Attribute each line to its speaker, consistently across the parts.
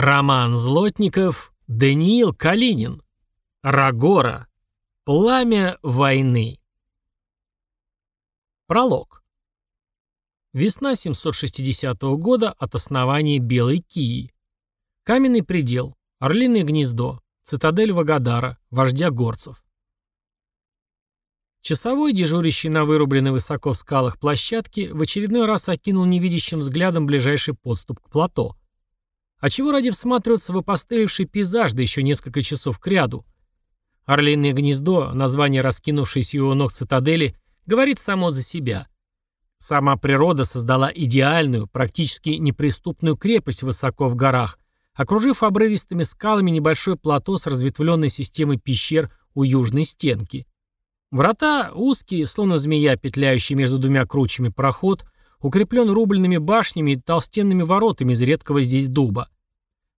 Speaker 1: Роман Злотников, Даниил Калинин. Рагора. Пламя войны. Пролог. Весна 760 года от основания Белой Кии. Каменный предел, Орлиное гнездо, цитадель Вагадара, вождя горцев. Часовой, дежурящий на вырубленной высоко в скалах площадке, в очередной раз окинул невидящим взглядом ближайший подступ к плато. А чего ради всматриваться в опостылевший пейзаж, да еще несколько часов к ряду? Орлиное гнездо, название раскинувшейся его ног цитадели, говорит само за себя. Сама природа создала идеальную, практически неприступную крепость высоко в горах, окружив обрывистыми скалами небольшое плато с разветвленной системой пещер у южной стенки. Врата узкие, словно змея, петляющие между двумя кручами проход, укреплен рубленными башнями и толстенными воротами из редкого здесь дуба.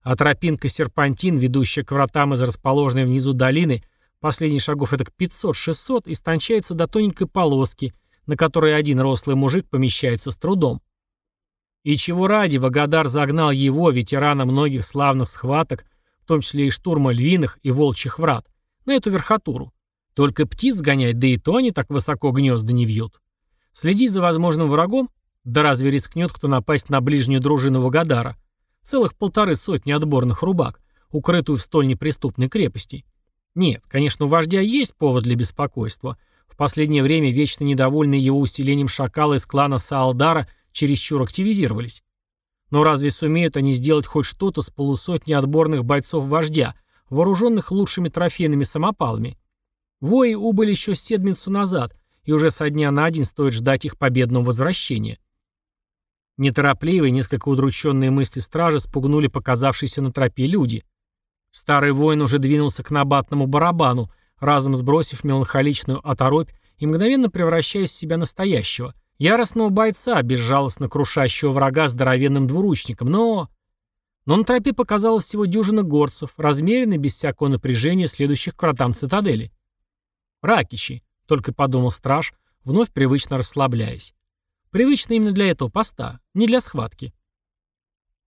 Speaker 1: А тропинка серпантин, ведущая к вратам из расположенной внизу долины, последних шагов это 500-600, истончается до тоненькой полоски, на которой один рослый мужик помещается с трудом. И чего ради Вагадар загнал его, ветерана многих славных схваток, в том числе и штурма львиных и волчьих врат, на эту верхотуру. Только птиц гонять, да и то они так высоко гнезда не вьют. Следить за возможным врагом? Да разве рискнет кто напасть на ближнюю дружину Вагадара? Целых полторы сотни отборных рубак, укрытую в столь неприступной крепости. Нет, конечно, у вождя есть повод для беспокойства. В последнее время вечно недовольные его усилением шакалы из клана Саалдара чересчур активизировались. Но разве сумеют они сделать хоть что-то с полусотни отборных бойцов вождя, вооруженных лучшими трофейными самопалами? Вои убыли еще седмицу назад, и уже со дня на день стоит ждать их победного возвращения. Неторопливые, несколько удрученные мысли стражи спугнули показавшиеся на тропе люди. Старый воин уже двинулся к набатному барабану, разом сбросив меланхоличную оторопь и мгновенно превращаясь в себя настоящего, яростного бойца, безжалостно крушащего врага здоровенным двуручником, но... Но на тропе показалось всего дюжина горцев, размеренно, без всякого напряжения, следующих к вратам цитадели. Ракичи, только подумал страж, вновь привычно расслабляясь. Привычно именно для этого поста, не для схватки.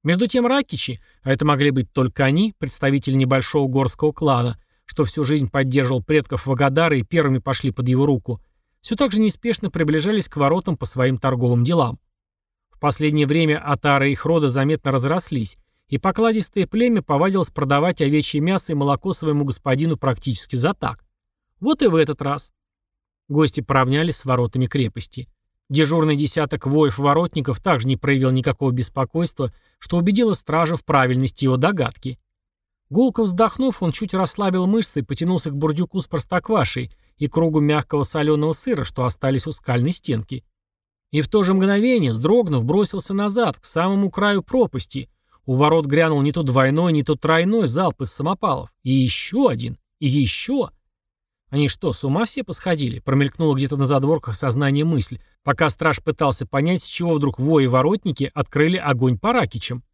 Speaker 1: Между тем Ракичи, а это могли быть только они, представители небольшого горского клана, что всю жизнь поддерживал предков Вагадара и первыми пошли под его руку, все так же неспешно приближались к воротам по своим торговым делам. В последнее время атары их рода заметно разрослись, и покладистое племя повадилось продавать овечье мясо и молоко своему господину практически за так. Вот и в этот раз. Гости поравнялись с воротами крепости. Дежурный десяток воев-воротников также не проявил никакого беспокойства, что убедило стража в правильности его догадки. Гулко вздохнув, он чуть расслабил мышцы и потянулся к бурдюку с простоквашей и кругу мягкого соленого сыра, что остались у скальной стенки. И в то же мгновение, вздрогнув, бросился назад, к самому краю пропасти. У ворот грянул не то двойной, не то тройной залп из самопалов. И еще один. И еще. Они что, с ума все посходили? Промелькнула где-то на задворках сознание мысль, пока страж пытался понять, с чего вдруг вои-воротники открыли огонь по ракичам.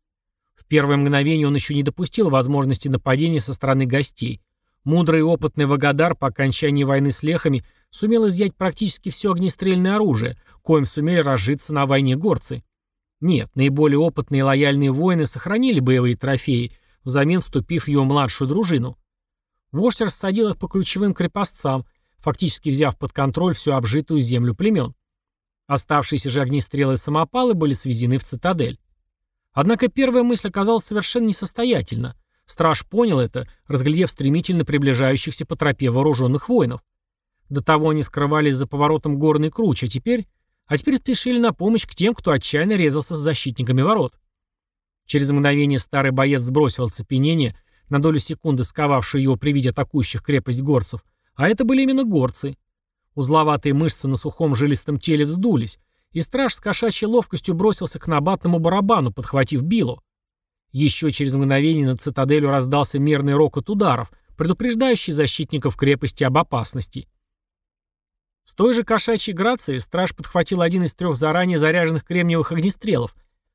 Speaker 1: В первое мгновение он еще не допустил возможности нападения со стороны гостей. Мудрый и опытный Вагадар по окончании войны с лехами сумел изъять практически все огнестрельное оружие, коим сумели разжиться на войне горцы. Нет, наиболее опытные и лояльные воины сохранили боевые трофеи, взамен вступив в ее младшую дружину. Вождь рассадил их по ключевым крепостцам, фактически взяв под контроль всю обжитую землю племен. Оставшиеся же огнестрелы и самопалы были свезены в цитадель. Однако первая мысль оказалась совершенно несостоятельна. Страж понял это, разглядев стремительно приближающихся по тропе вооруженных воинов. До того они скрывались за поворотом горной кручи, а теперь... А теперь спешили на помощь к тем, кто отчаянно резался с защитниками ворот. Через мгновение старый боец сбросил оцепенение, на долю секунды сковавшую его при виде атакующих крепость горцев, а это были именно горцы. Узловатые мышцы на сухом жилистом теле вздулись, и страж с кошачьей ловкостью бросился к набатному барабану, подхватив билу. Еще через мгновение над цитаделью раздался мерный рокот ударов, предупреждающий защитников крепости об опасности. С той же кошачьей грацией страж подхватил один из трех заранее заряженных кремниевых огнестрелов,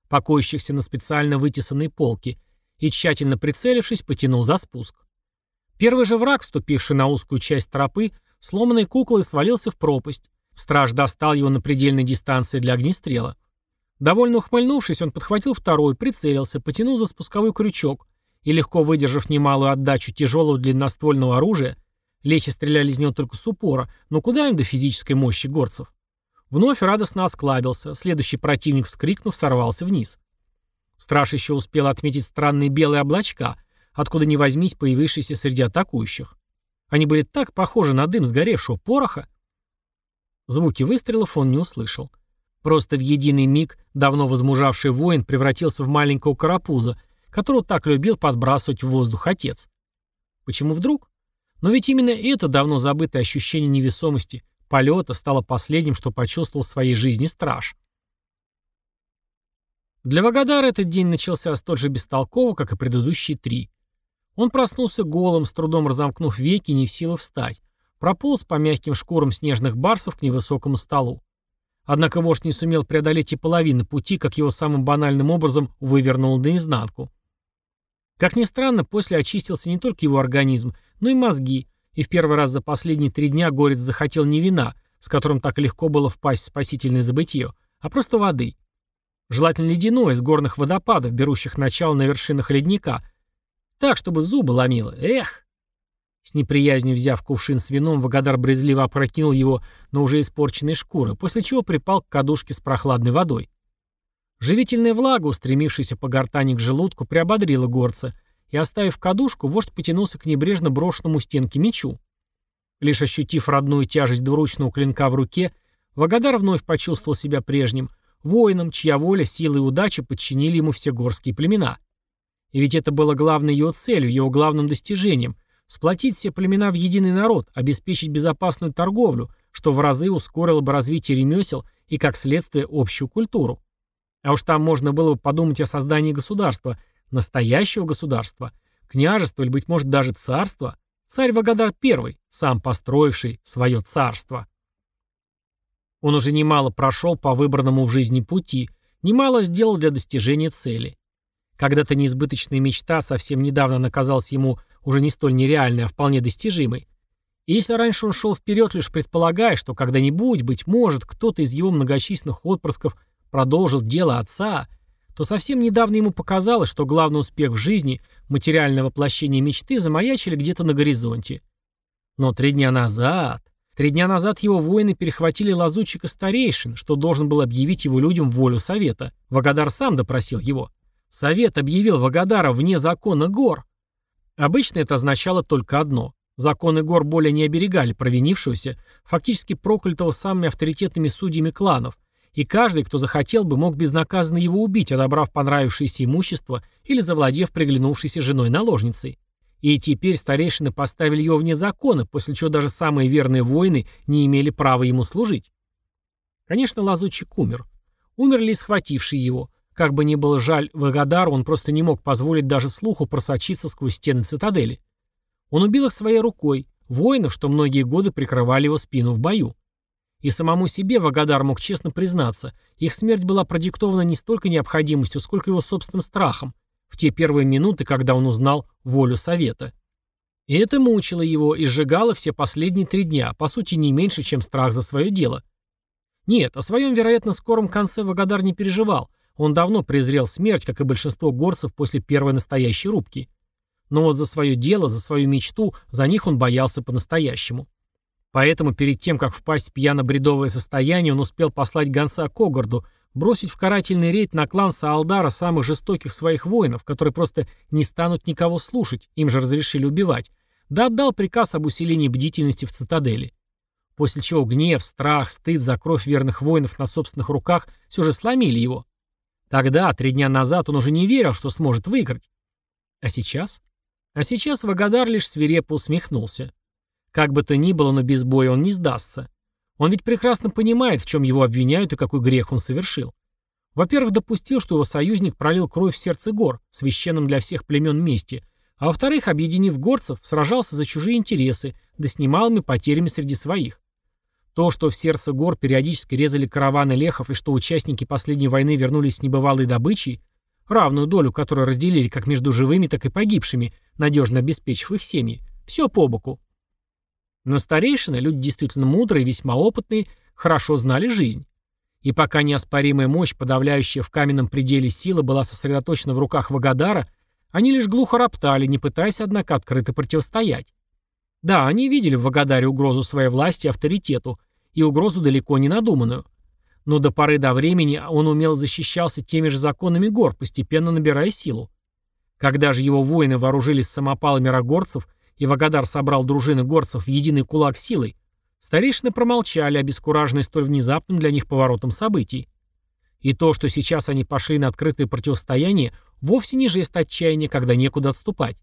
Speaker 1: покоящихся на специально вытесанной полке, и, тщательно прицелившись, потянул за спуск. Первый же враг, ступивший на узкую часть тропы, сломанной куклой свалился в пропасть. Страж достал его на предельной дистанции для огнестрела. Довольно ухмыльнувшись, он подхватил второй, прицелился, потянул за спусковой крючок И легко выдержав немалую отдачу тяжелого длинноствольного оружия, лехи стреляли из него только с упора, но куда им до физической мощи горцев? Вновь радостно осклабился, следующий противник, вскрикнув, сорвался вниз. Страж еще успел отметить странные белые облачка, откуда ни возьмись появившиеся среди атакующих. Они были так похожи на дым сгоревшего пороха. Звуки выстрелов он не услышал. Просто в единый миг давно возмужавший воин превратился в маленького карапуза, которого так любил подбрасывать в воздух отец. Почему вдруг? Но ведь именно это давно забытое ощущение невесомости, полета стало последним, что почувствовал в своей жизни страж. Для Вагадара этот день начался столь же бестолково, как и предыдущие три. Он проснулся голым, с трудом разомкнув веки, не в силах встать. Прополз по мягким шкурам снежных барсов к невысокому столу. Однако вождь не сумел преодолеть и половины пути, как его самым банальным образом вывернул наизнанку. Как ни странно, после очистился не только его организм, но и мозги, и в первый раз за последние три дня горец захотел не вина, с которым так легко было впасть в спасительное забытье, а просто воды. Желательно ледяной, из горных водопадов, берущих начало на вершинах ледника – так, чтобы зубы ломило. Эх! С неприязнью взяв кувшин с вином, Вагадар брезливо опрокинул его на уже испорченные шкуры, после чего припал к кадушке с прохладной водой. Живительная влага, устремившаяся по гортани к желудку, приободрила горца, и, оставив кадушку, вождь потянулся к небрежно брошенному стенке мечу. Лишь ощутив родную тяжесть двуручного клинка в руке, Вагадар вновь почувствовал себя прежним, воином, чья воля, сила и удача подчинили ему все горские племена. И ведь это было главной его целью, его главным достижением – сплотить все племена в единый народ, обеспечить безопасную торговлю, что в разы ускорило бы развитие ремесел и, как следствие, общую культуру. А уж там можно было бы подумать о создании государства, настоящего государства, княжества или, быть может, даже царства. Царь Вагадар I, сам построивший свое царство. Он уже немало прошел по выбранному в жизни пути, немало сделал для достижения цели. Когда-то неизбыточная мечта совсем недавно наказалась ему уже не столь нереальной, а вполне достижимой. И если раньше он шел вперед, лишь предполагая, что когда-нибудь, быть может, кто-то из его многочисленных отпрысков продолжил дело отца, то совсем недавно ему показалось, что главный успех в жизни, материальное воплощение мечты, замаячили где-то на горизонте. Но три дня назад... Три дня назад его воины перехватили лазутчика старейшин, что должен был объявить его людям волю совета. Вагадар сам допросил его. Совет объявил Вагадара вне закона гор. Обычно это означало только одно. Законы гор более не оберегали провинившегося, фактически проклятого самыми авторитетными судьями кланов, и каждый, кто захотел бы, мог безнаказанно его убить, отобрав понравившееся имущество или завладев приглянувшейся женой-наложницей. И теперь старейшины поставили его вне закона, после чего даже самые верные воины не имели права ему служить. Конечно, лазучик умер. Умерли и схватившие его. Как бы ни было жаль Вагадару, он просто не мог позволить даже слуху просочиться сквозь стены цитадели. Он убил их своей рукой, воинов, что многие годы прикрывали его спину в бою. И самому себе Вагадар мог честно признаться, их смерть была продиктована не столько необходимостью, сколько его собственным страхом, в те первые минуты, когда он узнал волю совета. И это мучило его и сжигало все последние три дня, по сути не меньше, чем страх за свое дело. Нет, о своем, вероятно, скором конце Вагадар не переживал, он давно презрел смерть, как и большинство горцев после первой настоящей рубки. Но вот за свое дело, за свою мечту, за них он боялся по-настоящему. Поэтому перед тем, как впасть в пьяно-бредовое состояние, он успел послать гонца к Огарду, бросить в карательный рейд на клан Саалдара самых жестоких своих воинов, которые просто не станут никого слушать, им же разрешили убивать, да отдал приказ об усилении бдительности в цитадели. После чего гнев, страх, стыд за кровь верных воинов на собственных руках все же сломили его. Тогда, три дня назад, он уже не верил, что сможет выиграть. А сейчас? А сейчас Вагадар лишь свирепо усмехнулся. Как бы то ни было, но без боя он не сдастся. Он ведь прекрасно понимает, в чем его обвиняют и какой грех он совершил. Во-первых, допустил, что его союзник пролил кровь в сердце гор, священном для всех племен месте, а во-вторых, объединив горцев, сражался за чужие интересы, да с немалыми потерями среди своих. То, что в сердце гор периодически резали караваны лехов и что участники последней войны вернулись с небывалой добычей, равную долю которой разделили как между живыми, так и погибшими, надежно обеспечив их семьи, все по боку. Но старейшины, люди действительно мудрые и весьма опытные, хорошо знали жизнь. И пока неоспоримая мощь, подавляющая в каменном пределе силы, была сосредоточена в руках Вагадара, Они лишь глухо роптали, не пытаясь, однако, открыто противостоять. Да, они видели в Вагадаре угрозу своей власти и авторитету, и угрозу далеко не надуманную. Но до поры до времени он умело защищался теми же законами гор, постепенно набирая силу. Когда же его воины вооружились самопалами рогорцев, и Вагадар собрал дружины горцев в единый кулак силой, старейшины промолчали, обескураженные столь внезапным для них поворотом событий. И то, что сейчас они пошли на открытое противостояние, вовсе не жест отчаяния, когда некуда отступать.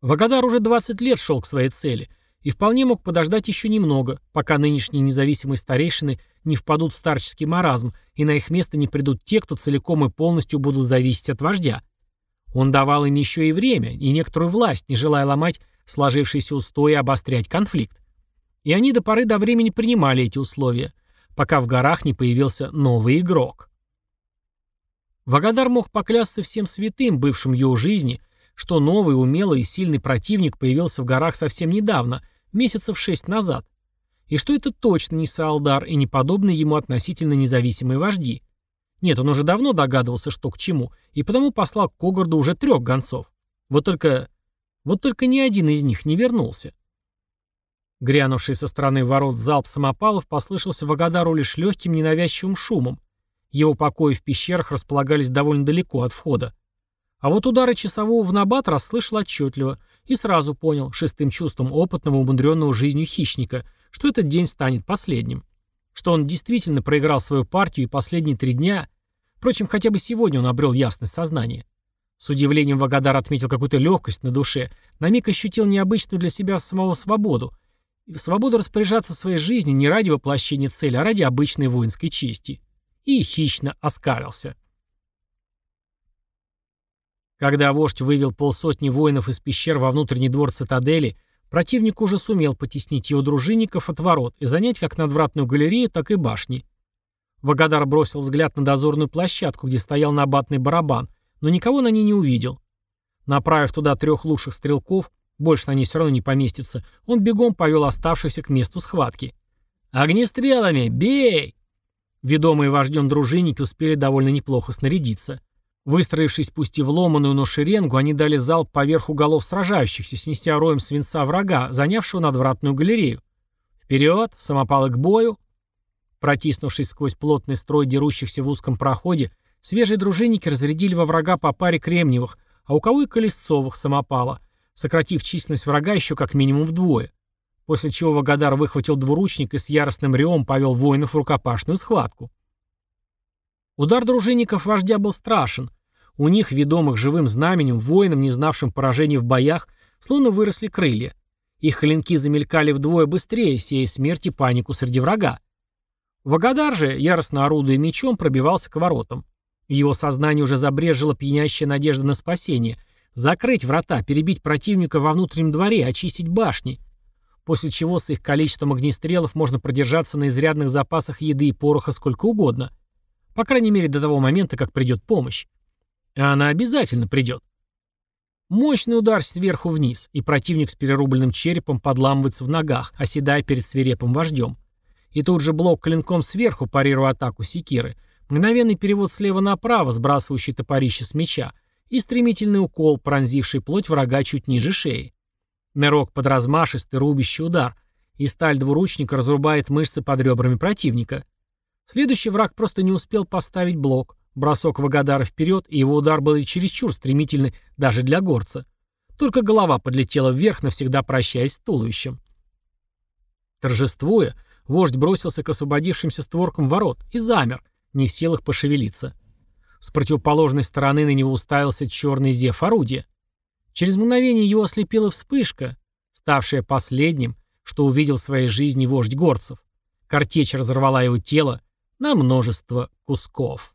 Speaker 1: Вагадар уже 20 лет шел к своей цели и вполне мог подождать еще немного, пока нынешние независимые старейшины не впадут в старческий маразм и на их место не придут те, кто целиком и полностью будут зависеть от вождя. Он давал им еще и время, и некоторую власть, не желая ломать сложившиеся устои и обострять конфликт. И они до поры до времени принимали эти условия, пока в горах не появился новый игрок. Вагадар мог поклясться всем святым, бывшим в его жизни, что новый, умелый и сильный противник появился в горах совсем недавно, месяцев шесть назад, и что это точно не Саалдар и не подобные ему относительно независимые вожди. Нет, он уже давно догадывался, что к чему, и потому послал к Когорду уже трех гонцов. Вот только... Вот только ни один из них не вернулся. Грянувший со стороны ворот залп самопалов послышался Вагадару лишь легким ненавязчивым шумом. Его покои в пещерах располагались довольно далеко от входа. А вот удары часового в набат расслышал отчетливо и сразу понял, шестым чувством опытного, умудренного жизнью хищника, что этот день станет последним. Что он действительно проиграл свою партию и последние три дня... Впрочем, хотя бы сегодня он обрел ясность сознания. С удивлением Вагадар отметил какую-то легкость на душе, на миг ощутил необычную для себя самого свободу, свободу распоряжаться своей жизнью не ради воплощения цели, а ради обычной воинской чести. И хищно оскалился. Когда вождь вывел полсотни воинов из пещер во внутренний двор цитадели, противник уже сумел потеснить его дружинников от ворот и занять как надвратную галерею, так и башни. Вагадар бросил взгляд на дозорную площадку, где стоял набатный барабан, но никого на ней не увидел. Направив туда трех лучших стрелков, больше на ней все равно не поместится, он бегом повел оставшихся к месту схватки. «Огнестрелами! Бей!» Ведомые вождем дружинники успели довольно неплохо снарядиться. Выстроившись пусть и в ломаную, но шеренгу, они дали залп поверх голов сражающихся, снеся роем свинца врага, занявшего надвратную галерею. Вперед, самопалы к бою. Протиснувшись сквозь плотный строй дерущихся в узком проходе, свежие дружинники разрядили во врага по паре кремниевых, а у кого и колесцовых самопала, сократив численность врага еще как минимум вдвое. После чего Вагадар выхватил двуручник и с яростным ревом повел воинов в рукопашную схватку. Удар дружинников вождя был страшен, у них, ведомых живым знаменем, воинам, не знавшим поражений в боях, словно выросли крылья. Их клинки замелькали вдвое быстрее, сея смерть и панику среди врага. Вагадар же, яростно орудуя мечом, пробивался к воротам. В его сознании уже забрежила пьянящая надежда на спасение. Закрыть врата, перебить противника во внутреннем дворе, очистить башни. После чего с их количеством огнестрелов можно продержаться на изрядных запасах еды и пороха сколько угодно. По крайней мере до того момента, как придет помощь. А она обязательно придет. Мощный удар сверху вниз, и противник с перерубленным черепом подламывается в ногах, оседая перед свирепым вождем. И тут же блок клинком сверху, парируя атаку секиры, мгновенный перевод слева направо, сбрасывающий топорище с меча, и стремительный укол, пронзивший плоть врага чуть ниже шеи. Нырок под размашистый рубящий удар, и сталь двуручника разрубает мышцы под ребрами противника. Следующий враг просто не успел поставить блок, Бросок Вагадара вперед, и его удар был чересчур стремительный даже для горца. Только голова подлетела вверх, навсегда прощаясь с туловищем. Торжествуя, вождь бросился к освободившимся створкам ворот и замер, не в силах пошевелиться. С противоположной стороны на него уставился черный зев орудия. Через мгновение его ослепила вспышка, ставшая последним, что увидел в своей жизни вождь горцев. Картечь разорвала его тело на множество кусков.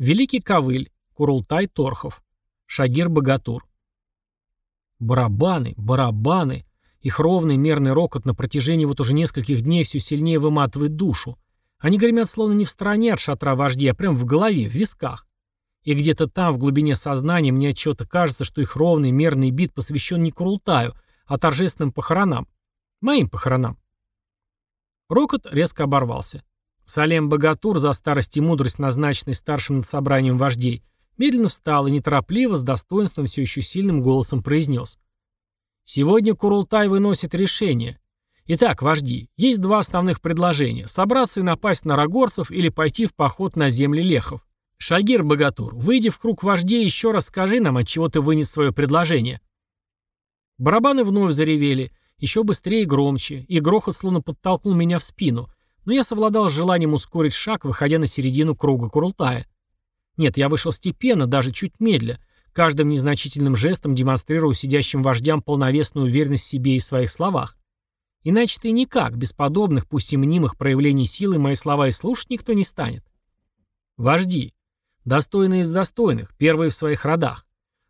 Speaker 1: Великий Ковыль, Курултай Торхов, Шагир Богатур. Барабаны, барабаны. Их ровный мерный рокот на протяжении вот уже нескольких дней все сильнее выматывает душу. Они гремят словно не в стороне от шатра вождей, а прямо в голове, в висках. И где-то там, в глубине сознания, мне отчего-то кажется, что их ровный мерный бит посвящен не Курултаю, а торжественным похоронам. Моим похоронам. Рокот резко оборвался. Салем Богатур, за старость и мудрость, назначенный старшим над собранием вождей, медленно встал и неторопливо, с достоинством все еще сильным голосом произнес. «Сегодня Курултай выносит решение. Итак, вожди, есть два основных предложения – собраться и напасть на рогорцев или пойти в поход на земли лехов. Шагир Богатур, выйди в круг вождей еще раз скажи нам, от чего ты вынес свое предложение». Барабаны вновь заревели, еще быстрее и громче, и грохот словно подтолкнул меня в спину, но я совладал с желанием ускорить шаг, выходя на середину круга Курултая. Нет, я вышел степенно, даже чуть медля, каждым незначительным жестом демонстрируя сидящим вождям полновесную уверенность в себе и своих словах. Иначе ты никак, без подобных, пусть и мнимых проявлений силы, мои слова и слушать никто не станет. Вожди. Достойные из достойных, первые в своих родах.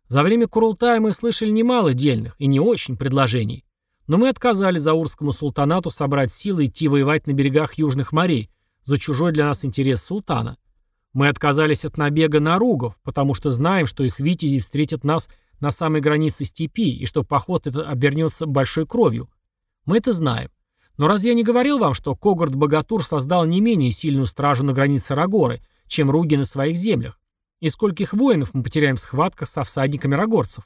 Speaker 1: За время Курултая мы слышали немало дельных и не очень предложений. Но мы отказали Заурскому султанату собрать силы и идти воевать на берегах южных морей, за чужой для нас интерес султана. Мы отказались от набега на ругов, потому что знаем, что их витязи встретят нас на самой границе степи, и что поход этот обернется большой кровью. Мы это знаем. Но разве я не говорил вам, что Когорт-Богатур создал не менее сильную стражу на границе Рагоры, чем руги на своих землях? И скольких воинов мы потеряем в схватках со всадниками рогорцев?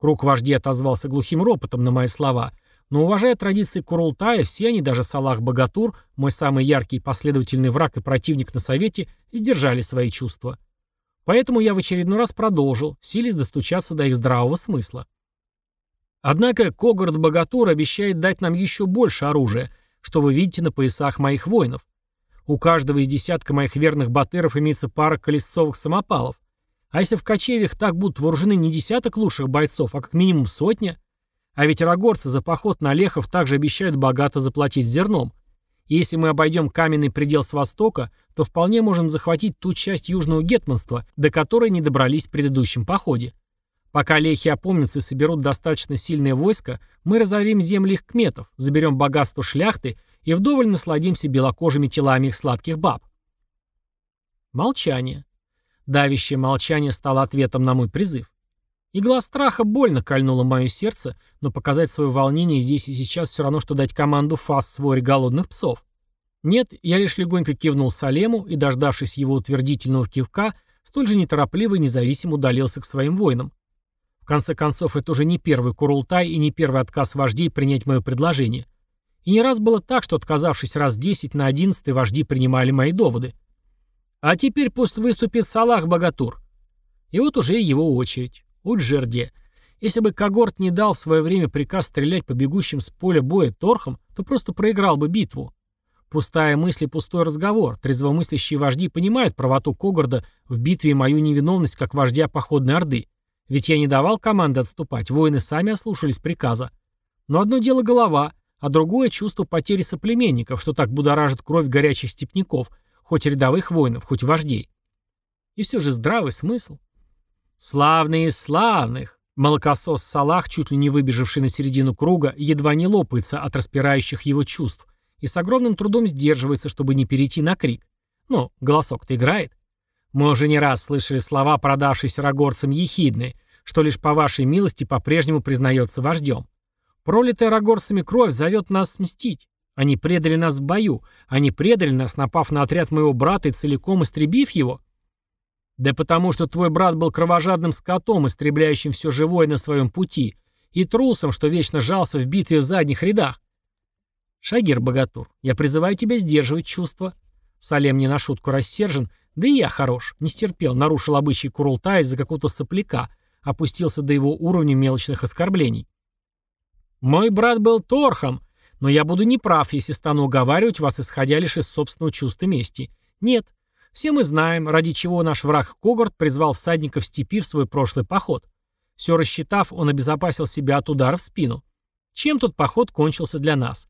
Speaker 1: Круг вождей отозвался глухим ропотом на мои слова, но, уважая традиции Курултая, все они, даже Салах Богатур, мой самый яркий последовательный враг и противник на совете, сдержали свои чувства. Поэтому я в очередной раз продолжил, силясь достучаться до их здравого смысла. Однако Когород Богатур обещает дать нам еще больше оружия, что вы видите на поясах моих воинов. У каждого из десятка моих верных батыров имеется пара колесцовых самопалов. А если в кочевьях так будут вооружены не десяток лучших бойцов, а как минимум сотня? А ведь рогорцы за поход на Лехов также обещают богато заплатить зерном. И если мы обойдем каменный предел с востока, то вполне можем захватить ту часть южного гетманства, до которой не добрались в предыдущем походе. Пока лехи опомнятся и соберут достаточно сильное войско, мы разорим земли их кметов, заберем богатство шляхты и вдоволь насладимся белокожими телами их сладких баб. Молчание. Давящее молчание стало ответом на мой призыв. Игла страха больно кольнула мое сердце, но показать свое волнение здесь и сейчас все равно, что дать команду фас своре голодных псов. Нет, я лишь легонько кивнул Салему и, дождавшись его утвердительного кивка, столь же неторопливо и независимо удалился к своим воинам. В конце концов, это уже не первый Курултай и не первый отказ вождей принять мое предложение. И не раз было так, что, отказавшись раз десять на одиннадцатый, вожди принимали мои доводы. А теперь пусть выступит Салах Богатур. И вот уже его очередь. Уджерде. Если бы Когорт не дал в свое время приказ стрелять по бегущим с поля боя торхам, то просто проиграл бы битву. Пустая мысль и пустой разговор. Трезвомыслящие вожди понимают правоту Когорда в битве и мою невиновность как вождя походной Орды. Ведь я не давал команды отступать, воины сами ослушались приказа. Но одно дело голова, а другое чувство потери соплеменников, что так будоражит кровь горячих степняков, хоть рядовых воинов, хоть вождей. И все же здравый смысл. Славные из славных! Молокосос Салах, чуть ли не выбежавший на середину круга, едва не лопается от распирающих его чувств и с огромным трудом сдерживается, чтобы не перейти на крик. Ну, голосок-то играет. Мы уже не раз слышали слова, продавшиеся рогорцам ехидны, что лишь по вашей милости по-прежнему признается вождем. Пролитая рогорцами кровь зовет нас мстить. Они предали нас в бою. Они предали нас, напав на отряд моего брата и целиком истребив его. Да потому что твой брат был кровожадным скотом, истребляющим все живое на своем пути, и трусом, что вечно жался в битве в задних рядах. Шагир Богатур, я призываю тебя сдерживать чувства. Салем не на шутку рассержен, да и я хорош, не стерпел, нарушил обычай Курултая из-за какого-то сопляка, опустился до его уровня мелочных оскорблений. Мой брат был торхом, но я буду неправ, если стану уговаривать вас, исходя лишь из собственного чувства мести. Нет. Все мы знаем, ради чего наш враг Когорт призвал всадников степи в свой прошлый поход. Все рассчитав, он обезопасил себя от удара в спину. Чем тот поход кончился для нас?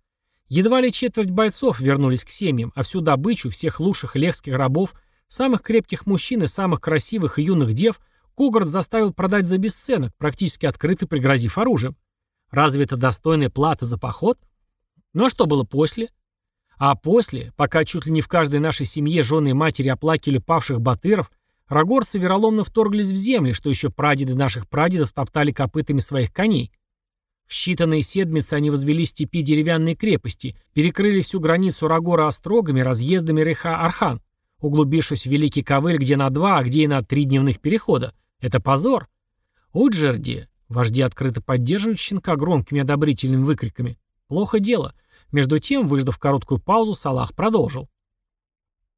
Speaker 1: Едва ли четверть бойцов вернулись к семьям, а всю добычу всех лучших лехских рабов, самых крепких мужчин и самых красивых и юных дев Когорт заставил продать за бесценок, практически открыто пригрозив оружием. Разве это достойная плата за поход? Ну а что было после? А после, пока чуть ли не в каждой нашей семье жены и матери оплакивали павших батыров, рогорцы вероломно вторглись в земли, что еще прадеды наших прадедов топтали копытами своих коней. В считанные седмицы они возвели в степи деревянные крепости, перекрыли всю границу Рагора острогами, разъездами Реха-Архан, углубившись в Великий Ковыль где на два, а где и на три дневных перехода. Это позор. Уджерди, вожди открыто поддерживают щенка громкими одобрительными выкриками. Плохо дело. Между тем, выждав короткую паузу, Салах продолжил.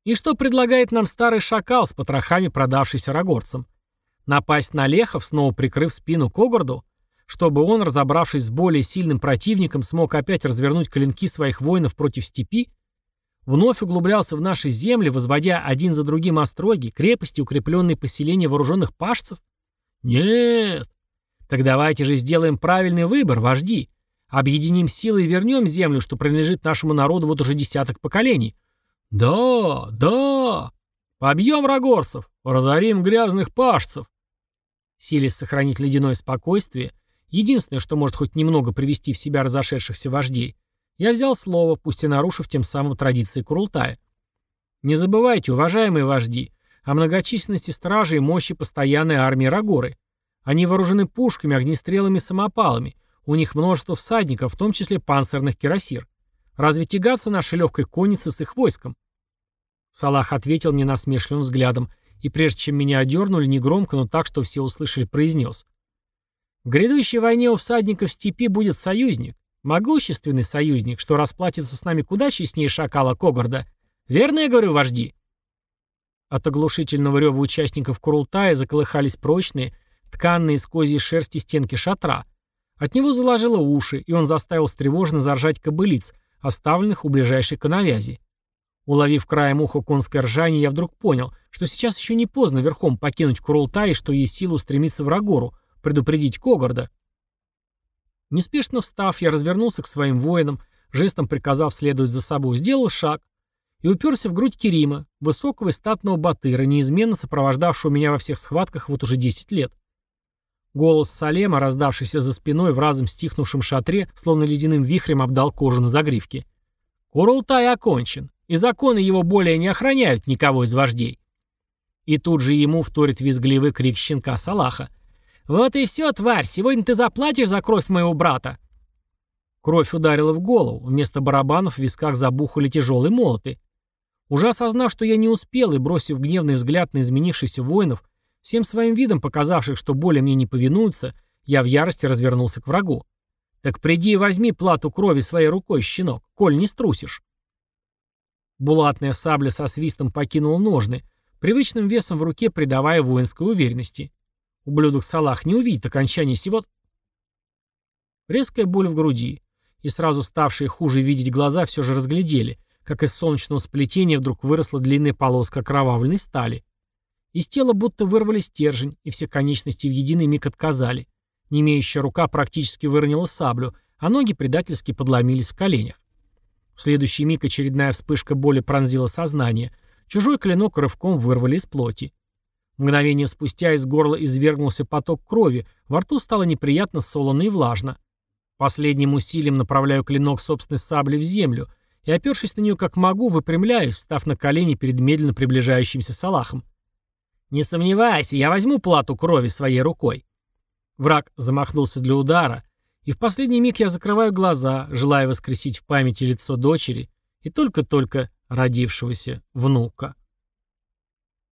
Speaker 1: И что предлагает нам старый шакал с потрохами, продавшийся рогорцам? Напасть на Лехов, снова прикрыв спину Когорду? Чтобы он, разобравшись с более сильным противником, смог опять развернуть клинки своих воинов против степи? Вновь углублялся в наши земли, возводя один за другим остроги, крепости, укрепленные поселения вооруженных пашцев? Нет. Так давайте же сделаем правильный выбор, вожди. Объединим силы и вернем землю, что принадлежит нашему народу вот уже десяток поколений. Да, да. Побьем рогорцев, разорим грязных пашцев. Силясь сохранить ледяное спокойствие, единственное, что может хоть немного привести в себя разошедшихся вождей, я взял слово, пусть и нарушив тем самым традиции Курултая. Не забывайте, уважаемые вожди, о многочисленности стражей и мощи постоянной армии Рагоры. Они вооружены пушками, огнестрелами и самопалами. У них множество всадников, в том числе панцирных кирасир. Разве тягаться нашей легкой конницы с их войском? Салах ответил мне насмешливым взглядом, и прежде чем меня одернули, негромко, но так, что все услышали, произнес. В грядущей войне у всадников степи будет союзник, могущественный союзник, что расплатится с нами куда честнее шакала Когорда. Верно я говорю, вожди? От оглушительного рева участников Курултая заколыхались прочные, тканные из козьей шерсти стенки шатра. От него заложило уши, и он заставил встревоженно заржать кобылиц, оставленных у ближайшей коновязи. Уловив краем уха конское ржание, я вдруг понял, что сейчас еще не поздно верхом покинуть Курултай и что есть силу стремиться в Рагору, предупредить Когорда. Неспешно встав, я развернулся к своим воинам, жестом приказав следовать за собой, сделал шаг и уперся в грудь Керима, высокого и статного батыра, неизменно сопровождавшего меня во всех схватках вот уже 10 лет. Голос Салема, раздавшийся за спиной в разом стихнувшем шатре, словно ледяным вихрем обдал кожу на загривке. «Курултай окончен и законы его более не охраняют никого из вождей. И тут же ему вторит визгливый крик щенка Салаха. «Вот и все, тварь, сегодня ты заплатишь за кровь моего брата!» Кровь ударила в голову, вместо барабанов в висках забухали тяжелые молоты. Уже осознав, что я не успел, и бросив гневный взгляд на изменившихся воинов, всем своим видом показавших, что более мне не повинуются, я в ярости развернулся к врагу. «Так приди и возьми плату крови своей рукой, щенок, коль не струсишь!» Булатная сабля со свистом покинула ножны, привычным весом в руке придавая воинской уверенности. Ублюдок Салах не увидит окончания сего... Резкая боль в груди, и сразу ставшие хуже видеть глаза все же разглядели, как из солнечного сплетения вдруг выросла длинная полоска окровавленной стали. Из тела будто вырвали стержень, и все конечности в единый миг отказали. Немеющая рука практически выронила саблю, а ноги предательски подломились в коленях. В следующий миг очередная вспышка боли пронзила сознание. Чужой клинок рывком вырвали из плоти. Мгновение спустя из горла извергнулся поток крови, во рту стало неприятно солоно и влажно. Последним усилием направляю клинок собственной сабли в землю и, опершись на нее как могу, выпрямляюсь, став на колени перед медленно приближающимся салахом. «Не сомневайся, я возьму плату крови своей рукой». Враг замахнулся для удара, и в последний миг я закрываю глаза, желая воскресить в памяти лицо дочери и только-только родившегося внука.